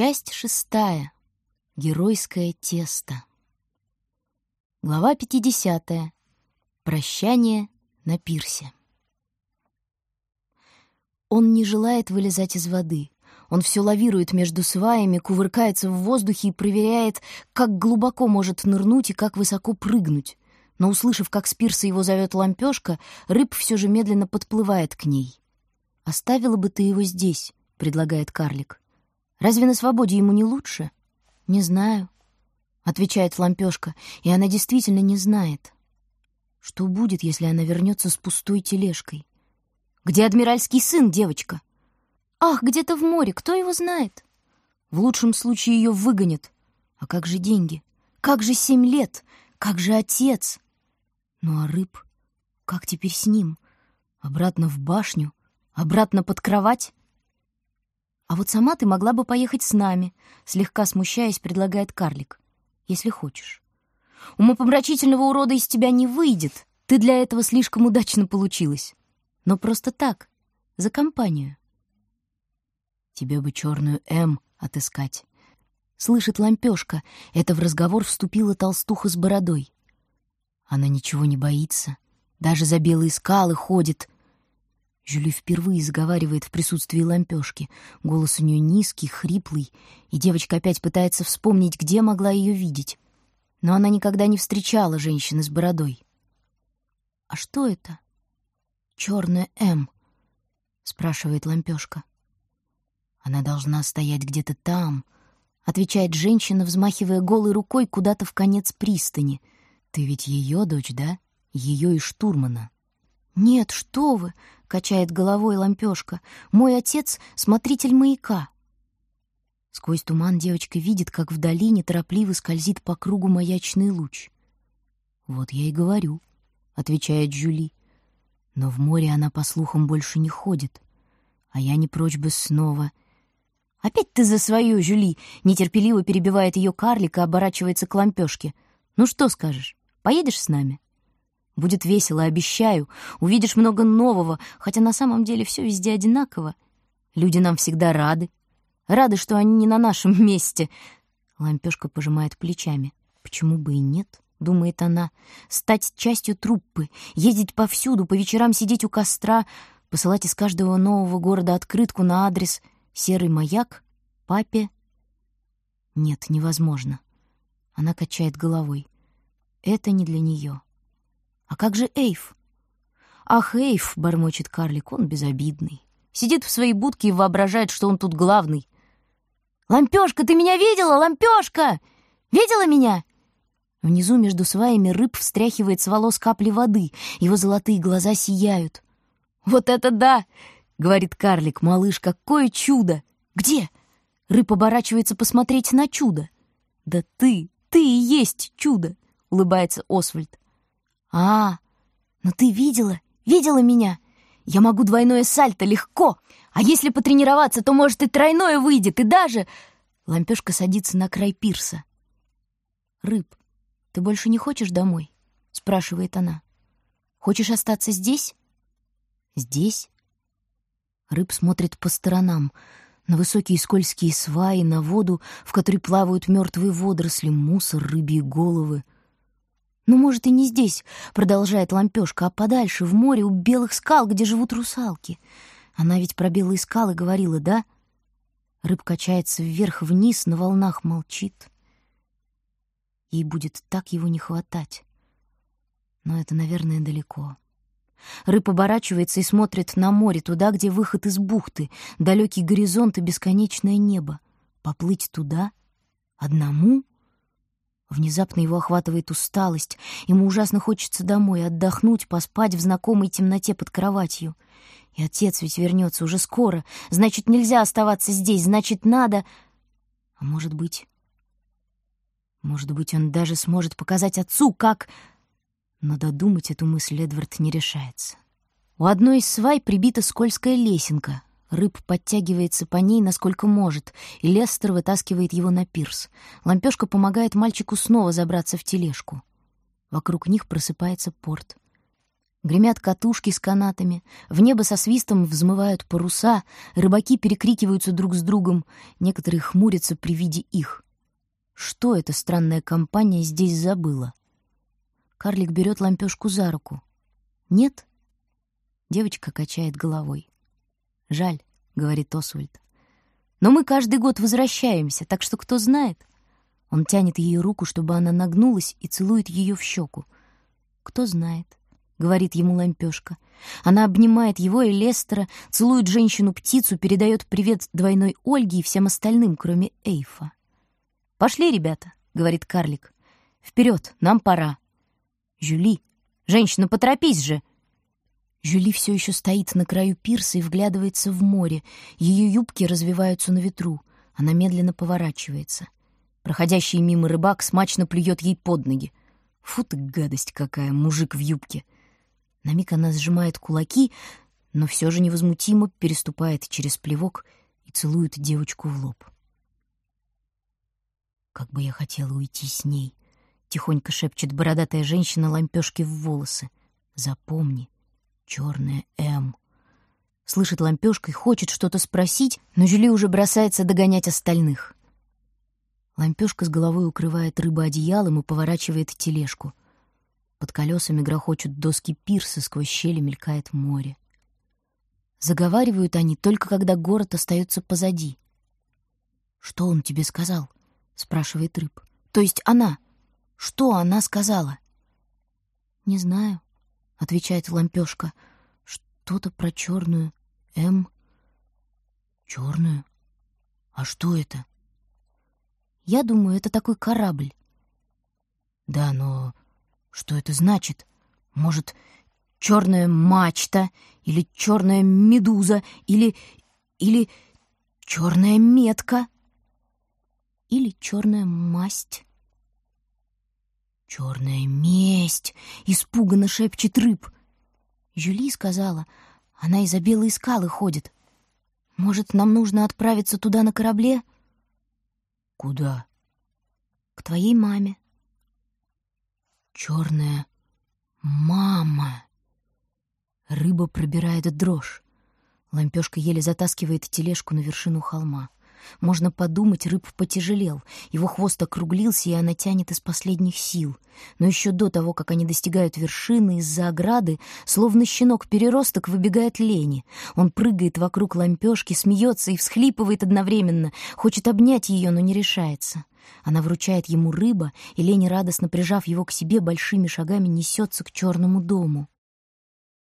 Часть шестая. Геройское тесто. Глава 50. Прощание на пирсе. Он не желает вылезать из воды. Он все лавирует между сваями, кувыркается в воздухе и проверяет, как глубоко может нырнуть и как высоко прыгнуть. Но, услышав, как с пирса его зовет лампешка, рыб все же медленно подплывает к ней. «Оставила бы ты его здесь», — предлагает карлик. «Разве на свободе ему не лучше?» «Не знаю», — отвечает лампешка, и она действительно не знает. Что будет, если она вернется с пустой тележкой? «Где адмиральский сын, девочка?» «Ах, где-то в море, кто его знает?» «В лучшем случае ее выгонят. А как же деньги? Как же семь лет? Как же отец?» Ну а рыб? Как теперь с ним? Обратно в башню? Обратно под кровать? А вот сама ты могла бы поехать с нами, слегка смущаясь, предлагает карлик. Если хочешь. Умопомрачительного урода из тебя не выйдет. Ты для этого слишком удачно получилась. Но просто так, за компанию. Тебе бы черную М отыскать. Слышит лампешка. Это в разговор вступила толстуха с бородой. Она ничего не боится, даже за белые скалы ходит. Жюли впервые заговаривает в присутствии лампёшки. Голос у нее низкий, хриплый, и девочка опять пытается вспомнить, где могла ее видеть. Но она никогда не встречала женщины с бородой. «А что это?» «Чёрная М», — спрашивает лампёшка. «Она должна стоять где-то там», — отвечает женщина, взмахивая голой рукой куда-то в конец пристани — ты ведь ее дочь, да? Ее и штурмана. Нет, что вы, качает головой лампешка. Мой отец — смотритель маяка. Сквозь туман девочка видит, как в долине торопливо скользит по кругу маячный луч. «Вот я и говорю», — отвечает Джули. «Но в море она, по слухам, больше не ходит. А я не прочь бы снова...» «Опять ты за свою, Жюли!» — нетерпеливо перебивает ее карлик и оборачивается к лампешке. «Ну что скажешь?» Поедешь с нами? Будет весело, обещаю. Увидишь много нового, хотя на самом деле все везде одинаково. Люди нам всегда рады. Рады, что они не на нашем месте. Лампешка пожимает плечами. Почему бы и нет? Думает она. Стать частью труппы, ездить повсюду, по вечерам сидеть у костра, посылать из каждого нового города открытку на адрес «Серый маяк», «Папе». Нет, невозможно. Она качает головой. Это не для нее. А как же Эйв? Ах, Эйв, бормочет карлик, он безобидный. Сидит в своей будке и воображает, что он тут главный. Лампешка, ты меня видела, лампешка? Видела меня? Внизу между сваями рыб встряхивает с волос капли воды, его золотые глаза сияют. «Вот это да!» — говорит карлик. «Малыш, какое чудо!» «Где?» Рыб оборачивается посмотреть на чудо. «Да ты, ты и есть чудо!» — улыбается Освальд. «А, ну ты видела, видела меня? Я могу двойное сальто легко, а если потренироваться, то, может, и тройное выйдет, и даже...» Лампешка садится на край пирса. «Рыб, ты больше не хочешь домой?» — спрашивает она. «Хочешь остаться здесь?» «Здесь?» Рыб смотрит по сторонам, на высокие скользкие сваи, на воду, в которой плавают мертвые водоросли, мусор, рыбьи головы — «Ну, может, и не здесь», — продолжает лампёшка, «а подальше, в море, у белых скал, где живут русалки. Она ведь про белые скалы говорила, да?» Рыб качается вверх-вниз, на волнах молчит. Ей будет так его не хватать. Но это, наверное, далеко. Рыб оборачивается и смотрит на море, туда, где выход из бухты, далекий горизонт и бесконечное небо. Поплыть туда? Одному? Внезапно его охватывает усталость. Ему ужасно хочется домой, отдохнуть, поспать в знакомой темноте под кроватью. И отец ведь вернется уже скоро. Значит, нельзя оставаться здесь, значит, надо... А может быть... Может быть, он даже сможет показать отцу, как... Но додумать эту мысль Эдвард не решается. У одной из свай прибита скользкая лесенка, Рыб подтягивается по ней, насколько может, и Лестер вытаскивает его на пирс. Лампёшка помогает мальчику снова забраться в тележку. Вокруг них просыпается порт. Гремят катушки с канатами, в небо со свистом взмывают паруса, рыбаки перекрикиваются друг с другом, некоторые хмурятся при виде их. Что эта странная компания здесь забыла? Карлик берет лампешку за руку. «Нет?» Девочка качает головой. «Жаль», — говорит Освальд. «Но мы каждый год возвращаемся, так что кто знает?» Он тянет ее руку, чтобы она нагнулась, и целует ее в щеку. «Кто знает?» — говорит ему лампешка. Она обнимает его и Лестера, целует женщину-птицу, передает привет двойной Ольге и всем остальным, кроме Эйфа. «Пошли, ребята», — говорит карлик. «Вперед, нам пора». «Жюли! Женщина, поторопись же!» Жюли все еще стоит на краю пирса и вглядывается в море. Ее юбки развиваются на ветру. Она медленно поворачивается. Проходящий мимо рыбак смачно плюет ей под ноги. Фу ты, гадость какая, мужик в юбке. На миг она сжимает кулаки, но все же невозмутимо переступает через плевок и целует девочку в лоб. «Как бы я хотела уйти с ней!» — тихонько шепчет бородатая женщина лампешки в волосы. «Запомни, черная М». Слышит лампешка и хочет что-то спросить, но Жюли уже бросается догонять остальных. Лампешка с головой укрывает рыбу одеялом и поворачивает тележку — под колесами грохочут доски пирса, сквозь щели мелькает море. Заговаривают они только когда город остается позади. «Что он тебе сказал?» — спрашивает рыб. «То есть она? Что она сказала?» «Не знаю», — отвечает лампешка. «Что-то про черную М». «Черную? А что это?» «Я думаю, это такой корабль». «Да, но что это значит? Может, черная мачта или черная медуза или... или черная метка? Или черная масть? «Черная месть!» — испуганно шепчет рыб. Жюли сказала, она из-за белой скалы ходит. Может, нам нужно отправиться туда на корабле? Куда? К твоей маме. Черная мама. Рыба пробирает дрожь. Лампешка еле затаскивает тележку на вершину холма. Можно подумать, рыб потяжелел. Его хвост округлился, и она тянет из последних сил. Но еще до того, как они достигают вершины, из-за ограды, словно щенок-переросток, выбегает Лени. Он прыгает вокруг лампешки, смеется и всхлипывает одновременно. Хочет обнять ее, но не решается. Она вручает ему рыба, и Лени, радостно прижав его к себе, большими шагами несется к черному дому.